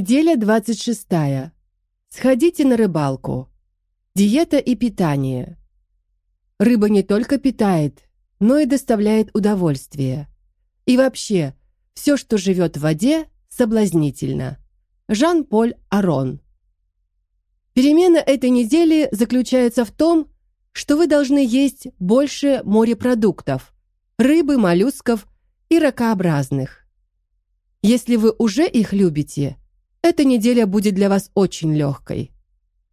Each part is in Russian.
Неделя 26. Сходите на рыбалку. Диета и питание. Рыба не только питает, но и доставляет удовольствие. И вообще, все, что живет в воде, соблазнительно. Жан-Поль Арон. Перемена этой недели заключается в том, что вы должны есть больше морепродуктов, рыбы, моллюсков и ракообразных. Если вы уже их любите, эта неделя будет для вас очень легкой.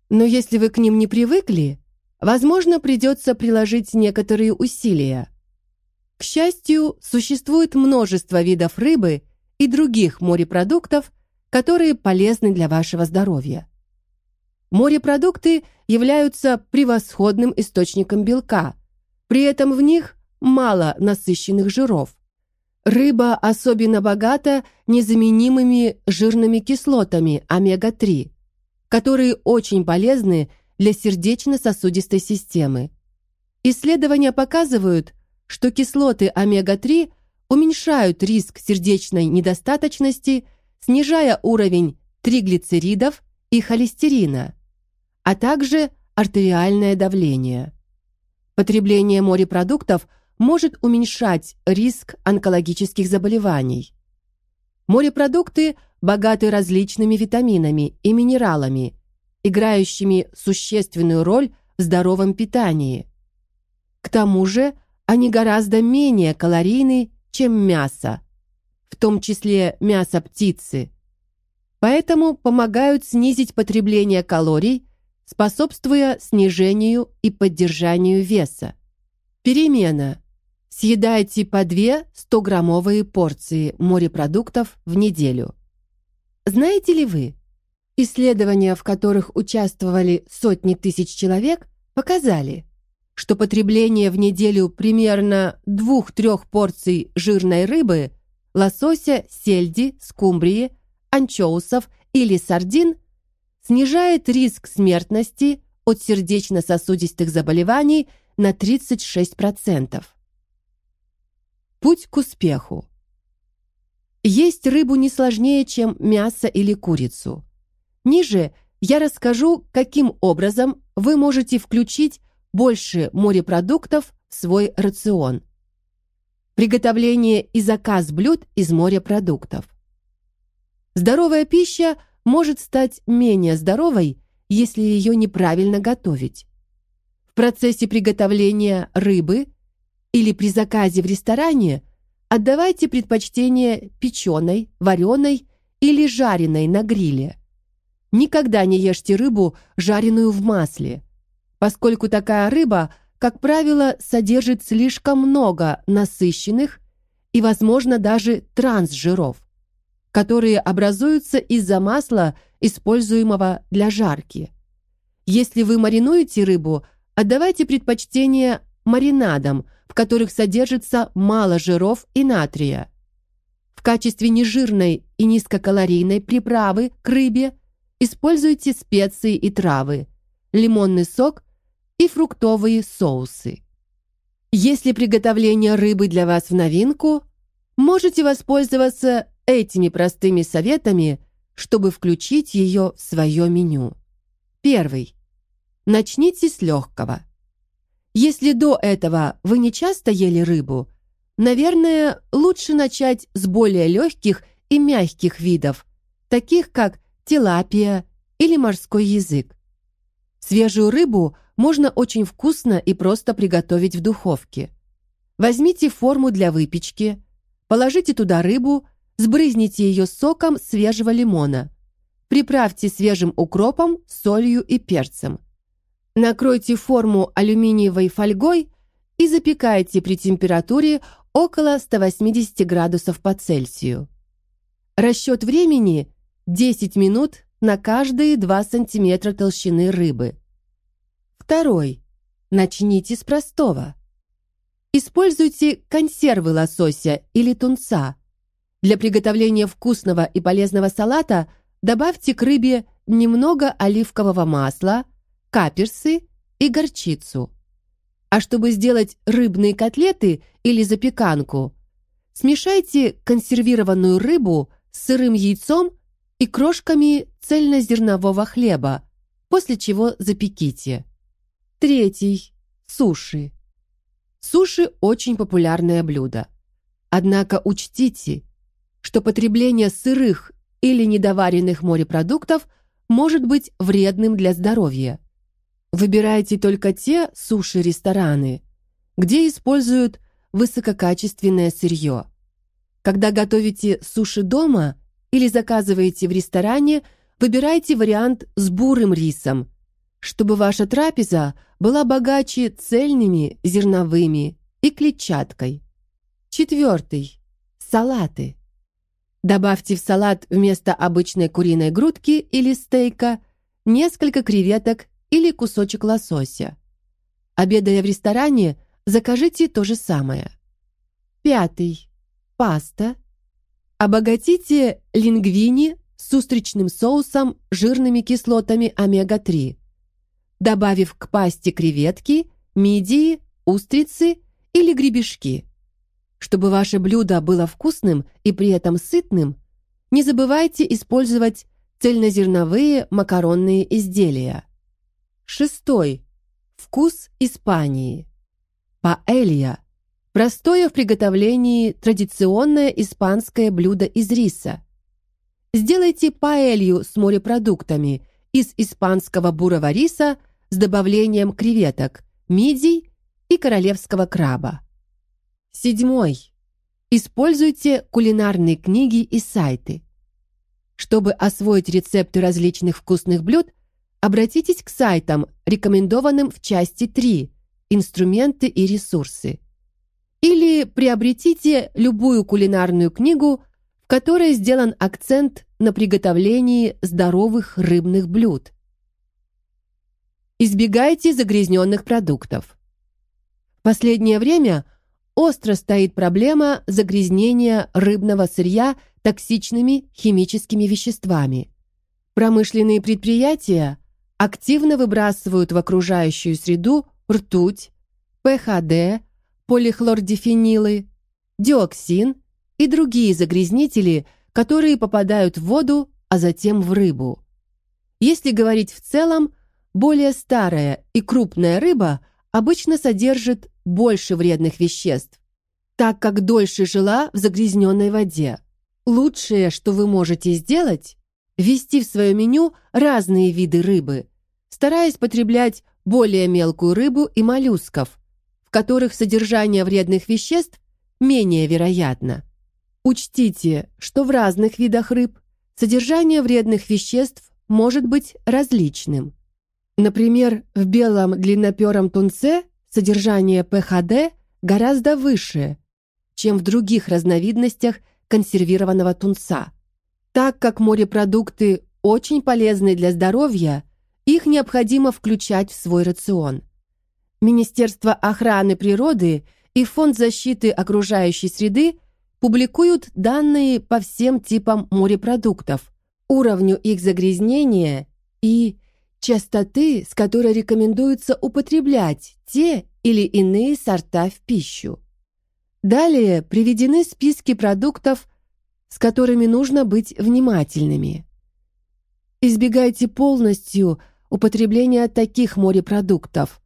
Но если вы к ним не привыкли, возможно, придется приложить некоторые усилия. К счастью, существует множество видов рыбы и других морепродуктов, которые полезны для вашего здоровья. Морепродукты являются превосходным источником белка, при этом в них мало насыщенных жиров. Рыба особенно богата незаменимыми жирными кислотами омега-3, которые очень полезны для сердечно-сосудистой системы. Исследования показывают, что кислоты омега-3 уменьшают риск сердечной недостаточности, снижая уровень триглицеридов и холестерина, а также артериальное давление. Потребление морепродуктов может уменьшать риск онкологических заболеваний. Морепродукты богаты различными витаминами и минералами, играющими существенную роль в здоровом питании. К тому же они гораздо менее калорийны, чем мясо, в том числе мясо птицы. Поэтому помогают снизить потребление калорий, способствуя снижению и поддержанию веса. Перемена. Съедайте по две 100-граммовые порции морепродуктов в неделю. Знаете ли вы, исследования, в которых участвовали сотни тысяч человек, показали, что потребление в неделю примерно 2-3 порций жирной рыбы, лосося, сельди, скумбрии, анчоусов или сардин снижает риск смертности от сердечно-сосудистых заболеваний на 36%. Путь к успеху. Есть рыбу не сложнее, чем мясо или курицу. Ниже я расскажу, каким образом вы можете включить больше морепродуктов в свой рацион. Приготовление и заказ блюд из морепродуктов. Здоровая пища может стать менее здоровой, если ее неправильно готовить. В процессе приготовления рыбы или при заказе в ресторане отдавайте предпочтение печеной, вареной или жареной на гриле. Никогда не ешьте рыбу, жареную в масле, поскольку такая рыба, как правило, содержит слишком много насыщенных и, возможно, даже трансжиров, которые образуются из-за масла, используемого для жарки. Если вы маринуете рыбу, отдавайте предпочтение маринадам, в которых содержится мало жиров и натрия. В качестве нежирной и низкокалорийной приправы к рыбе используйте специи и травы, лимонный сок и фруктовые соусы. Если приготовление рыбы для вас в новинку, можете воспользоваться этими простыми советами, чтобы включить ее в свое меню. Первый. Начните с легкого. Если до этого вы не часто ели рыбу, наверное, лучше начать с более легких и мягких видов, таких как тилапия или морской язык. Свежую рыбу можно очень вкусно и просто приготовить в духовке. Возьмите форму для выпечки, положите туда рыбу, сбрызните ее соком свежего лимона. Приправьте свежим укропом, солью и перцем. Накройте форму алюминиевой фольгой и запекайте при температуре около 180 градусов по Цельсию. Расчет времени 10 минут на каждые 2 сантиметра толщины рыбы. Второй. Начните с простого. Используйте консервы лосося или тунца. Для приготовления вкусного и полезного салата добавьте к рыбе немного оливкового масла – каперсы и горчицу. А чтобы сделать рыбные котлеты или запеканку, смешайте консервированную рыбу с сырым яйцом и крошками цельнозернового хлеба, после чего запеките. Третий. Суши. Суши очень популярное блюдо. Однако учтите, что потребление сырых или недоваренных морепродуктов может быть вредным для здоровья. Выбирайте только те суши-рестораны, где используют высококачественное сырье. Когда готовите суши дома или заказываете в ресторане, выбирайте вариант с бурым рисом, чтобы ваша трапеза была богаче цельными зерновыми и клетчаткой. Четвертый. Салаты. Добавьте в салат вместо обычной куриной грудки или стейка несколько креветок или кусочек лосося. Обедая в ресторане, закажите то же самое. Пятый. Паста. Обогатите лингвини с устричным соусом жирными кислотами омега-3, добавив к пасте креветки, мидии, устрицы или гребешки. Чтобы ваше блюдо было вкусным и при этом сытным, не забывайте использовать цельнозерновые макаронные изделия. Шестой. Вкус Испании. Паэлья. Простое в приготовлении традиционное испанское блюдо из риса. Сделайте паэлью с морепродуктами из испанского бурого риса с добавлением креветок, мидий и королевского краба. Седьмой. Используйте кулинарные книги и сайты. Чтобы освоить рецепты различных вкусных блюд, обратитесь к сайтам, рекомендованным в части 3 «Инструменты и ресурсы». Или приобретите любую кулинарную книгу, в которой сделан акцент на приготовлении здоровых рыбных блюд. Избегайте загрязненных продуктов. В последнее время остро стоит проблема загрязнения рыбного сырья токсичными химическими веществами. Промышленные предприятия активно выбрасывают в окружающую среду ртуть, ПХД, полихлордифенилы, диоксин и другие загрязнители, которые попадают в воду, а затем в рыбу. Если говорить в целом, более старая и крупная рыба обычно содержит больше вредных веществ, так как дольше жила в загрязненной воде. Лучшее, что вы можете сделать, ввести в свое меню разные виды рыбы, стараясь потреблять более мелкую рыбу и моллюсков, в которых содержание вредных веществ менее вероятно. Учтите, что в разных видах рыб содержание вредных веществ может быть различным. Например, в белом длиннопером тунце содержание ПХД гораздо выше, чем в других разновидностях консервированного тунца. Так как морепродукты очень полезны для здоровья, их необходимо включать в свой рацион. Министерство охраны природы и Фонд защиты окружающей среды публикуют данные по всем типам морепродуктов, уровню их загрязнения и частоты, с которой рекомендуется употреблять те или иные сорта в пищу. Далее приведены списки продуктов, с которыми нужно быть внимательными. Избегайте полностью употребления таких морепродуктов,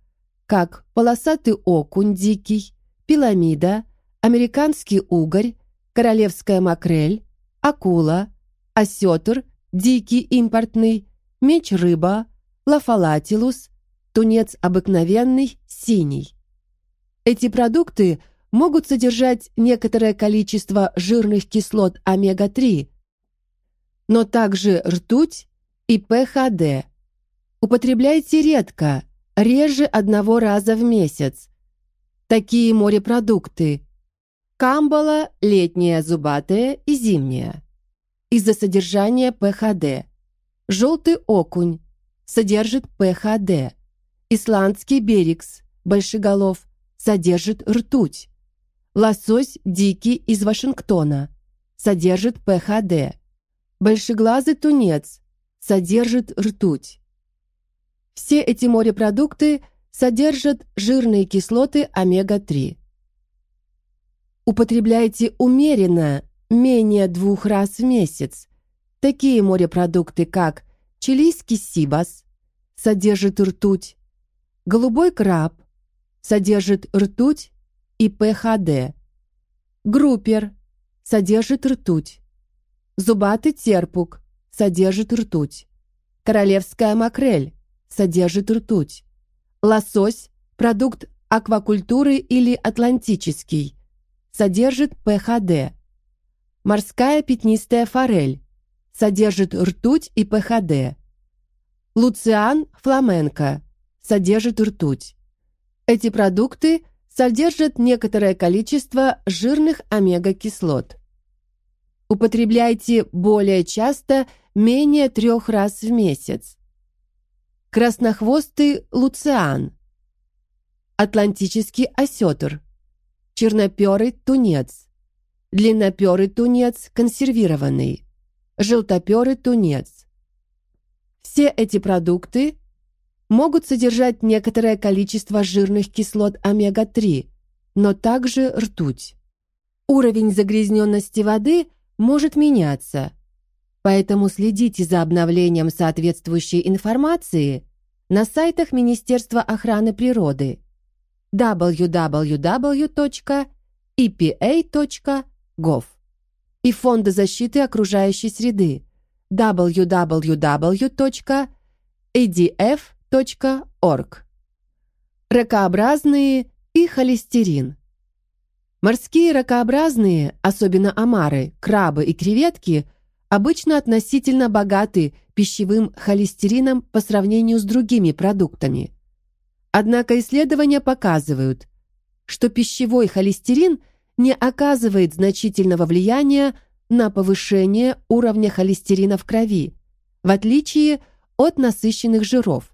как полосатый окунь дикий, пиламида, американский угорь, королевская макрель, акула, осетр, дикий импортный, меч-рыба, лафалатилус, тунец обыкновенный, синий. Эти продукты могут содержать некоторое количество жирных кислот омега-3, но также ртуть и ПХД. Употребляйте редко, реже одного раза в месяц. Такие морепродукты – камбала, летняя зубатая и зимняя. Из-за содержания ПХД. Желтый окунь, содержит ПХД. Исландский берегс, большеголов, содержит ртуть. Лосось дикий из Вашингтона, содержит ПХД. Большеглазый тунец, содержит ртуть. Все эти морепродукты содержат жирные кислоты омега-3. Употребляйте умеренно, менее двух раз в месяц, такие морепродукты, как чилийский сибас, содержит ртуть, голубой краб, содержит ртуть и ПХД, группер, содержит ртуть, зубатый терпук, содержит ртуть, королевская макрель, содержит ртуть, лосось, продукт аквакультуры или атлантический, содержит ПХД, морская пятнистая форель, содержит ртуть и ПХД, луциан фламенко, содержит ртуть. Эти продукты содержат некоторое количество жирных омега-кислот. Употребляйте более часто, менее трех раз в месяц. Краснохвостый луциан, Атлантический осетр, черноперый тунец, длинноперый тунец консервированный, желтоперый тунец. Все эти продукты могут содержать некоторое количество жирных кислот омега-3, но также ртуть. Уровень загрязненности воды может меняться, поэтому следите за обновлением соответствующей информации на сайтах Министерства охраны природы www.epa.gov и Фонда защиты окружающей среды www.adf.gov Org. Ракообразные и холестерин. Морские ракообразные, особенно омары, крабы и креветки, обычно относительно богаты пищевым холестерином по сравнению с другими продуктами. Однако исследования показывают, что пищевой холестерин не оказывает значительного влияния на повышение уровня холестерина в крови, в отличие от насыщенных жиров.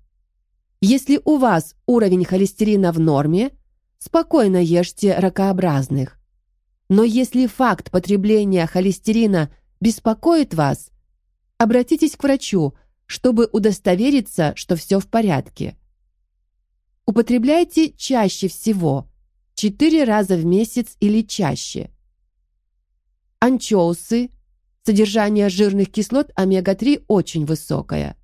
Если у вас уровень холестерина в норме, спокойно ешьте ракообразных. Но если факт потребления холестерина беспокоит вас, обратитесь к врачу, чтобы удостовериться, что все в порядке. Употребляйте чаще всего, 4 раза в месяц или чаще. Анчоусы, содержание жирных кислот омега-3 очень высокое.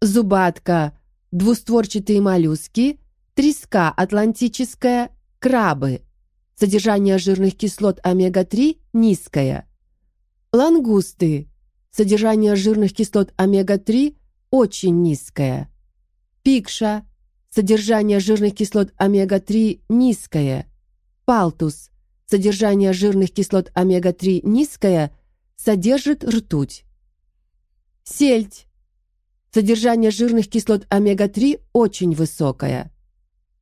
Зубатка двустворчатые моллюски, треска атлантическая, крабы. Содержание жирных кислот омега-3 низкое. Лангусты. Содержание жирных кислот омега-3 очень низкое. Пикша. Содержание жирных кислот омега-3 низкое. Палтус. Содержание жирных кислот омега-3 низкое, содержит ртуть. Сельдь Содержание жирных кислот омега-3 очень высокое.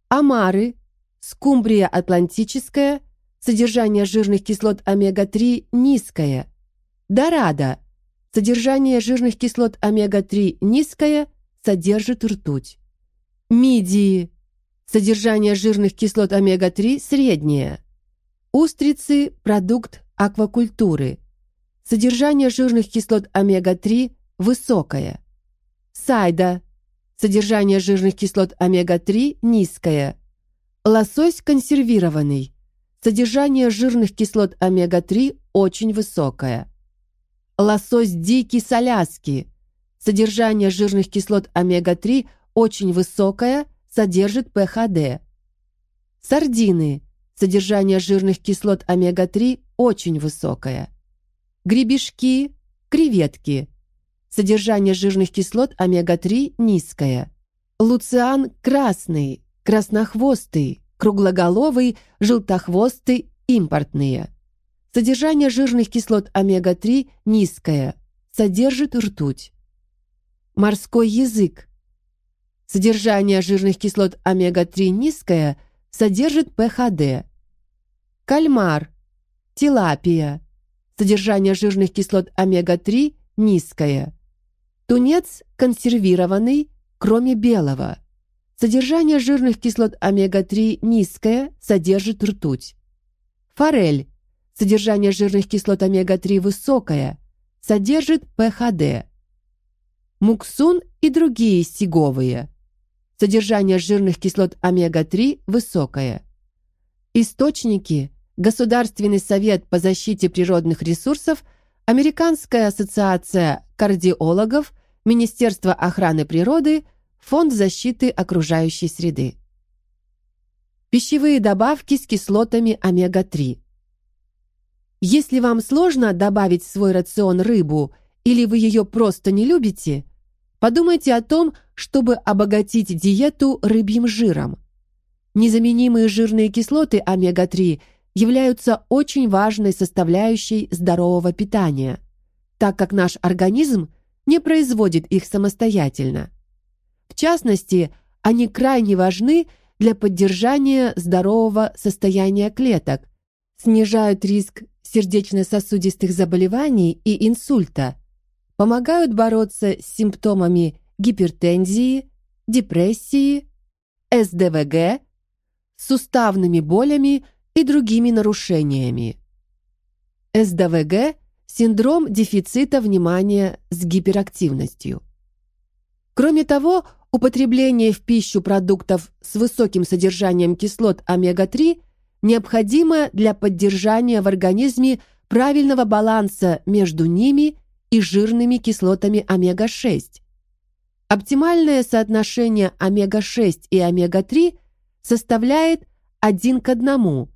Омары, скумбрия атлантическая, содержание жирных кислот омега-3 низкое. Дорадо, содержание жирных кислот омега-3 низкое, содержит ртуть. Мидии, содержание жирных кислот омега-3 среднее. Устрицы – продукт аквакультуры. Содержание жирных кислот омега-3 высокое. Сайда. Содержание жирных кислот омега-3 низкое. Лосось консервированный. Содержание жирных кислот омега-3 очень высокое. Лосось дикий с Аляски. Содержание жирных кислот омега-3 очень высокое, содержит ПХД. Сардины. Содержание жирных кислот омега-3 очень высокое. Гребешки, креветки. Содержание жирных кислот омега-3 низкое. Луциан красный, краснохвостый, круглоголовый, желтохвостый, импортные. Содержание жирных кислот омега-3 низкое, содержит ртуть. Морской язык. Содержание жирных кислот омега-3 низкое, содержит ПХД. Кальмар, тилапия. Содержание жирных кислот омега-3 низкое. Тунец консервированный, кроме белого. Содержание жирных кислот омега-3 низкое, содержит ртуть. Форель. Содержание жирных кислот омега-3 высокое, содержит ПХД. Муксун и другие сиговые. Содержание жирных кислот омега-3 высокое. Источники. Государственный совет по защите природных ресурсов, Американская ассоциация кардиологов, Министерство охраны природы, Фонд защиты окружающей среды. Пищевые добавки с кислотами омега-3. Если вам сложно добавить в свой рацион рыбу или вы ее просто не любите, подумайте о том, чтобы обогатить диету рыбьим жиром. Незаменимые жирные кислоты омега-3 являются очень важной составляющей здорового питания, так как наш организм не производит их самостоятельно. В частности, они крайне важны для поддержания здорового состояния клеток, снижают риск сердечно-сосудистых заболеваний и инсульта, помогают бороться с симптомами гипертензии, депрессии, СДВГ, суставными болями и другими нарушениями. СДВГ – синдром дефицита внимания с гиперактивностью. Кроме того, употребление в пищу продуктов с высоким содержанием кислот омега-3 необходимо для поддержания в организме правильного баланса между ними и жирными кислотами омега-6. Оптимальное соотношение омега-6 и омега-3 составляет 1 к 1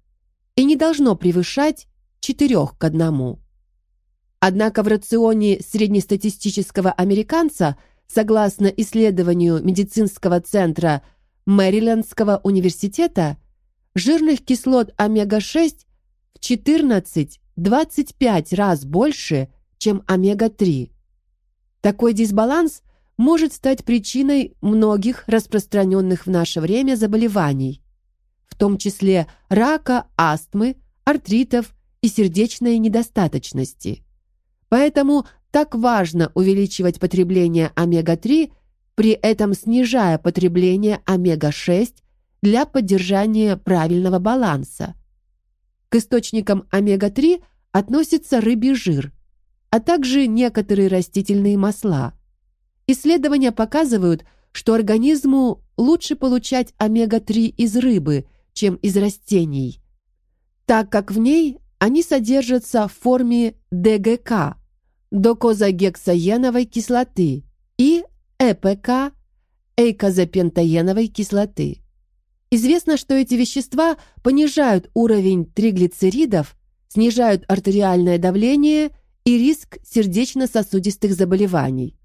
и не должно превышать 4 к 1. Однако в рационе среднестатистического американца, согласно исследованию медицинского центра Мэрилендского университета, жирных кислот омега-6 в 14-25 раз больше, чем омега-3. Такой дисбаланс может стать причиной многих распространенных в наше время заболеваний, в том числе рака, астмы, артритов и сердечной недостаточности. Поэтому так важно увеличивать потребление омега-3, при этом снижая потребление омега-6 для поддержания правильного баланса. К источникам омега-3 относится рыбий жир, а также некоторые растительные масла. Исследования показывают, что организму лучше получать омега-3 из рыбы, чем из растений, так как в ней они содержатся в форме ДГК – докозагексаеновой кислоты и ЭПК – эйкозапентаеновой кислоты. Известно, что эти вещества понижают уровень триглицеридов, снижают артериальное давление и риск сердечно-сосудистых заболеваний.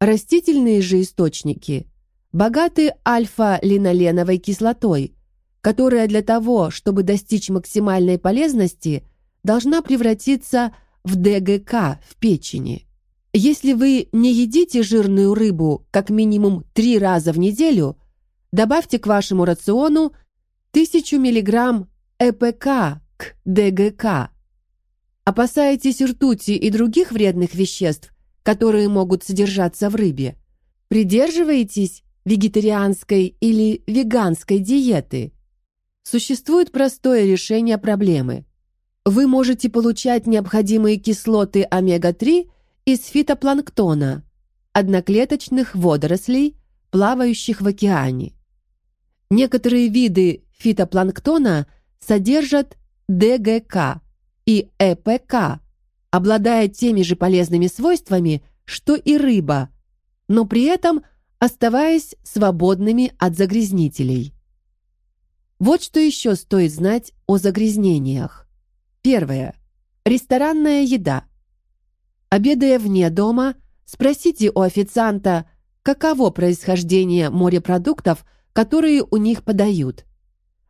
Растительные же источники богаты альфа-линоленовой кислотой, которая для того, чтобы достичь максимальной полезности, должна превратиться в ДГК в печени. Если вы не едите жирную рыбу как минимум три раза в неделю – добавьте к вашему рациону 1000 мг ЭПК к ДГК. Опасаетесь ртути и других вредных веществ, которые могут содержаться в рыбе? Придерживаетесь вегетарианской или веганской диеты? Существует простое решение проблемы. Вы можете получать необходимые кислоты омега-3 из фитопланктона, одноклеточных водорослей, плавающих в океане. Некоторые виды фитопланктона содержат ДГК и ЭПК, обладая теми же полезными свойствами, что и рыба, но при этом оставаясь свободными от загрязнителей. Вот что еще стоит знать о загрязнениях. Первое. Ресторанная еда. Обедая вне дома, спросите у официанта, каково происхождение морепродуктов – которые у них подают.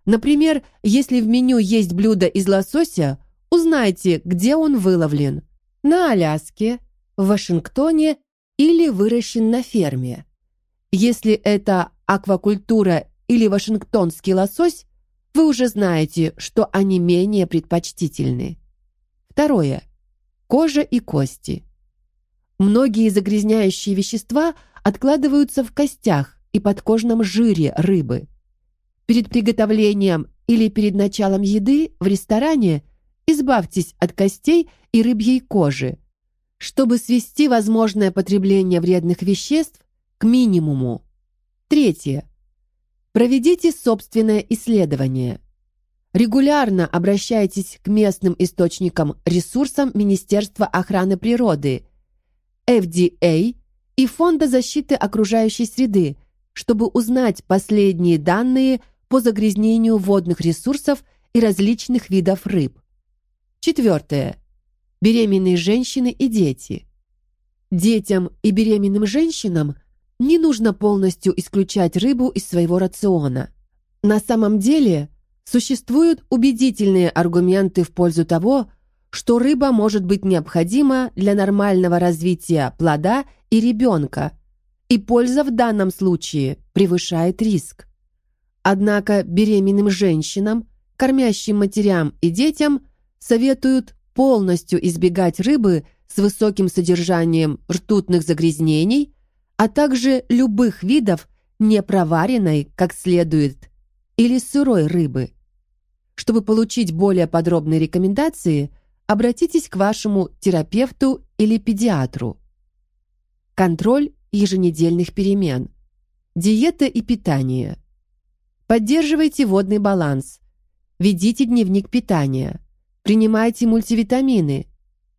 Например, если в меню есть блюдо из лосося, узнайте, где он выловлен. На Аляске, в Вашингтоне или выращен на ферме. Если это аквакультура или вашингтонский лосось, вы уже знаете, что они менее предпочтительны. Второе. Кожа и кости. Многие загрязняющие вещества откладываются в костях, и подкожном жире рыбы. Перед приготовлением или перед началом еды в ресторане избавьтесь от костей и рыбьей кожи, чтобы свести возможное потребление вредных веществ к минимуму. Третье. Проведите собственное исследование. Регулярно обращайтесь к местным источникам ресурсам Министерства охраны природы, FDA и Фонда защиты окружающей среды, чтобы узнать последние данные по загрязнению водных ресурсов и различных видов рыб. Четвертое. Беременные женщины и дети. Детям и беременным женщинам не нужно полностью исключать рыбу из своего рациона. На самом деле, существуют убедительные аргументы в пользу того, что рыба может быть необходима для нормального развития плода и ребенка, и польза в данном случае превышает риск. Однако беременным женщинам, кормящим матерям и детям советуют полностью избегать рыбы с высоким содержанием ртутных загрязнений, а также любых видов непроваренной как следует или сырой рыбы. Чтобы получить более подробные рекомендации, обратитесь к вашему терапевту или педиатру. Контроль еженедельных перемен. Диета и питание. Поддерживайте водный баланс. Ведите дневник питания. Принимайте мультивитамины.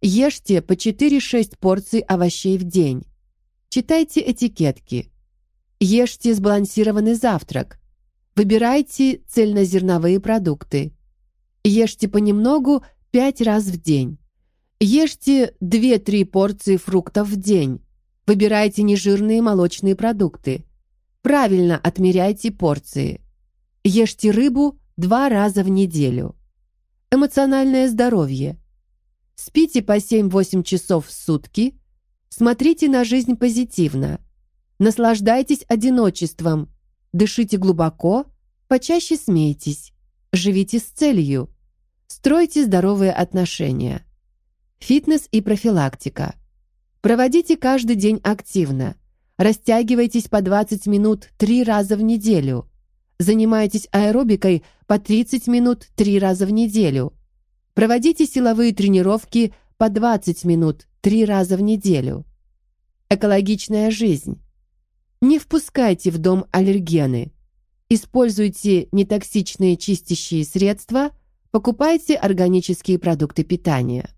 Ешьте по 4-6 порций овощей в день. Читайте этикетки. Ешьте сбалансированный завтрак. Выбирайте цельнозерновые продукты. Ешьте понемногу пять раз в день. Ешьте 2-3 порции фруктов в день. Выбирайте нежирные молочные продукты. Правильно отмеряйте порции. Ешьте рыбу два раза в неделю. Эмоциональное здоровье. Спите по 7-8 часов в сутки. Смотрите на жизнь позитивно. Наслаждайтесь одиночеством. Дышите глубоко, почаще смейтесь. Живите с целью. Стройте здоровые отношения. Фитнес и профилактика. Проводите каждый день активно. Растягивайтесь по 20 минут 3 раза в неделю. Занимайтесь аэробикой по 30 минут 3 раза в неделю. Проводите силовые тренировки по 20 минут 3 раза в неделю. Экологичная жизнь. Не впускайте в дом аллергены. Используйте нетоксичные чистящие средства – Покупайте органические продукты питания.